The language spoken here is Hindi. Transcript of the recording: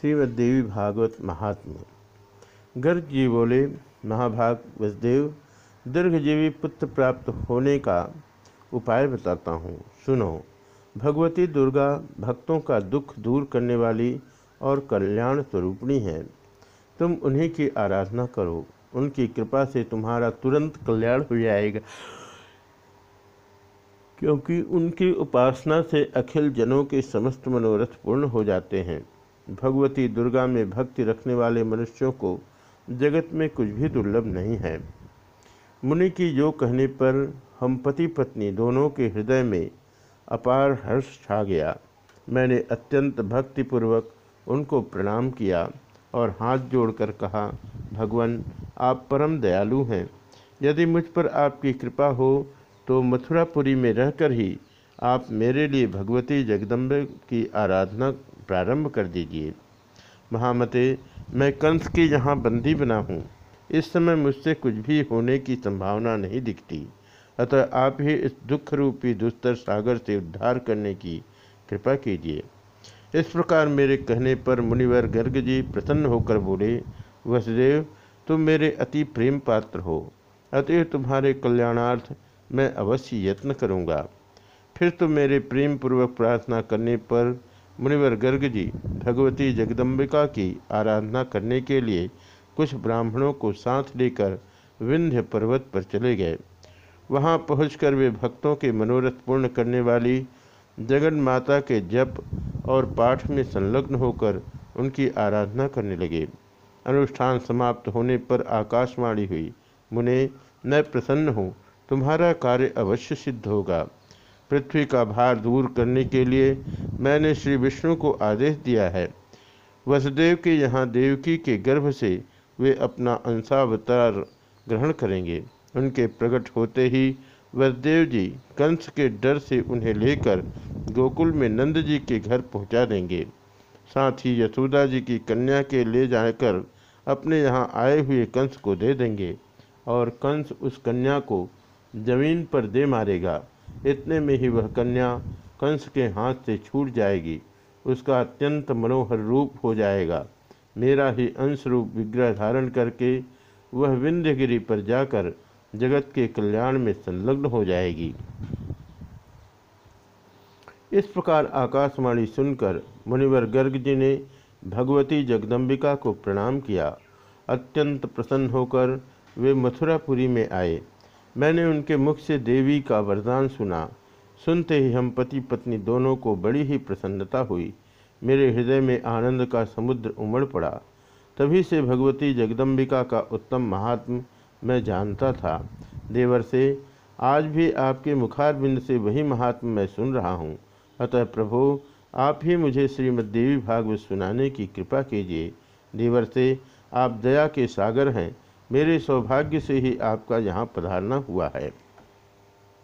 श्रीमद देवी भागवत महात्मा गर्ग जी बोले महाभाग वसुदेव दीर्घजीवी पुत्र प्राप्त होने का उपाय बताता हूँ। सुनो, भगवती दुर्गा भक्तों का दुख दूर करने वाली और कल्याण स्वरूपणी है। तुम उन्हीं की आराधना करो, उनकी कृपा से तुम्हारा तुरंत कल्याण हो जाएगा। क्योंकि उनकी उपासना से अखिल जनों के समस्त मनोरथ पूर्ण हो जाते हैं। भगवती दुर्गा में भक्ति रखने वाले मनुष्यों को जगत में कुछ भी दुर्लभ नहीं है। मुनि की जो कहने पर हम पति पत्नी दोनों के हृदय में अपार हर्ष छा गया। मैंने अत्यंत भक्तिपूर्वक उनको प्रणाम किया और हाथ जोड़कर कहा, भगवान, आप परम दयालु हैं। यदि मुझ पर आपकी कृपा हो तो मथुरापुरी में रहकर ही आप मेरे लिए भगवती जगदम्बे की आराधना प्रारंभ कर दीजिए। महामते, मैं कंस के यहाँ बंदी बना हूँ। इस समय मुझसे कुछ भी होने की संभावना नहीं दिखती। अतः आप ही इस दुख रूपी दुस्तर सागर से उद्धार करने की कृपा कीजिए। इस प्रकार मेरे कहने पर मुनिवर गर्ग जी प्रसन्न होकर बोले, वसुदेव, तुम मेरे अति प्रेम पात्र हो। अतः तुम्हारे कल्याणार्थ मैं अवश्य यत्न करूँगा। फिर तो मेरे प्रेम पूर्वक प्रार्थना करने पर मुनिवर गर्ग जी, भगवती जगदम्बिका की आराधना करने के लिए कुछ ब्राह्मणों को साथ लेकर विंध्य पर्वत पर चले गए। वहाँ पहुंचकर वे भक्तों के मनोरथ पूर्ण करने वाली, जगन माता के जप और पाठ में संलग्न होकर उनकी आराधना करने लगे। अनुष्ठान समाप्त होने पर आकाशवाणी हुई, मुने, मैं प्रसन्न हूँ, तुम्हारा कार्य अवश्य सिद्ध होगा। पृथ्वी का भार दूर करने के लिए मैंने श्री विष्णु को आदेश दिया है। वसुदेव के यहाँ देवकी के गर्भ से वे अपना अंशावतार ग्रहण करेंगे। उनके प्रकट होते ही वसुदेव जी कंस के डर से उन्हें लेकर गोकुल में नंद जी के घर पहुँचा देंगे। साथ ही यशोदा जी की कन्या के ले जाकर अपने यहाँ आए हुए कंस को दे देंगे और कंस उस कन्या को ज़मीन पर दे मारेगा। इतने में ही वह कन्या कंस के हाथ से छूट जाएगी। उसका अत्यंत मनोहर रूप हो जाएगा। मेरा ही अंश रूप विग्रह धारण करके वह विंध्यगिरी पर जाकर जगत के कल्याण में संलग्न हो जाएगी। इस प्रकार आकाशवाणी सुनकर मुनिवर गर्ग जी ने भगवती जगदम्बिका को प्रणाम किया। अत्यंत प्रसन्न होकर वे मथुरापुरी में आए। मैंने उनके मुख से देवी का वरदान सुना। सुनते ही हम पति पत्नी दोनों को बड़ी ही प्रसन्नता हुई। मेरे हृदय में आनंद का समुद्र उमड़ पड़ा। तभी से भगवती जगदम्बिका का उत्तम महात्म मैं जानता था। देवर से, आज भी आपके मुखारबिंद से वही महात्म मैं सुन रहा हूँ। अतः प्रभु, आप ही मुझे श्रीमद देवी भागवत सुनाने की कृपा कीजिए। देवर से, आप दया के सागर हैं। मेरे सौभाग्य से ही आपका यहाँ पधारना हुआ है।